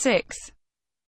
six.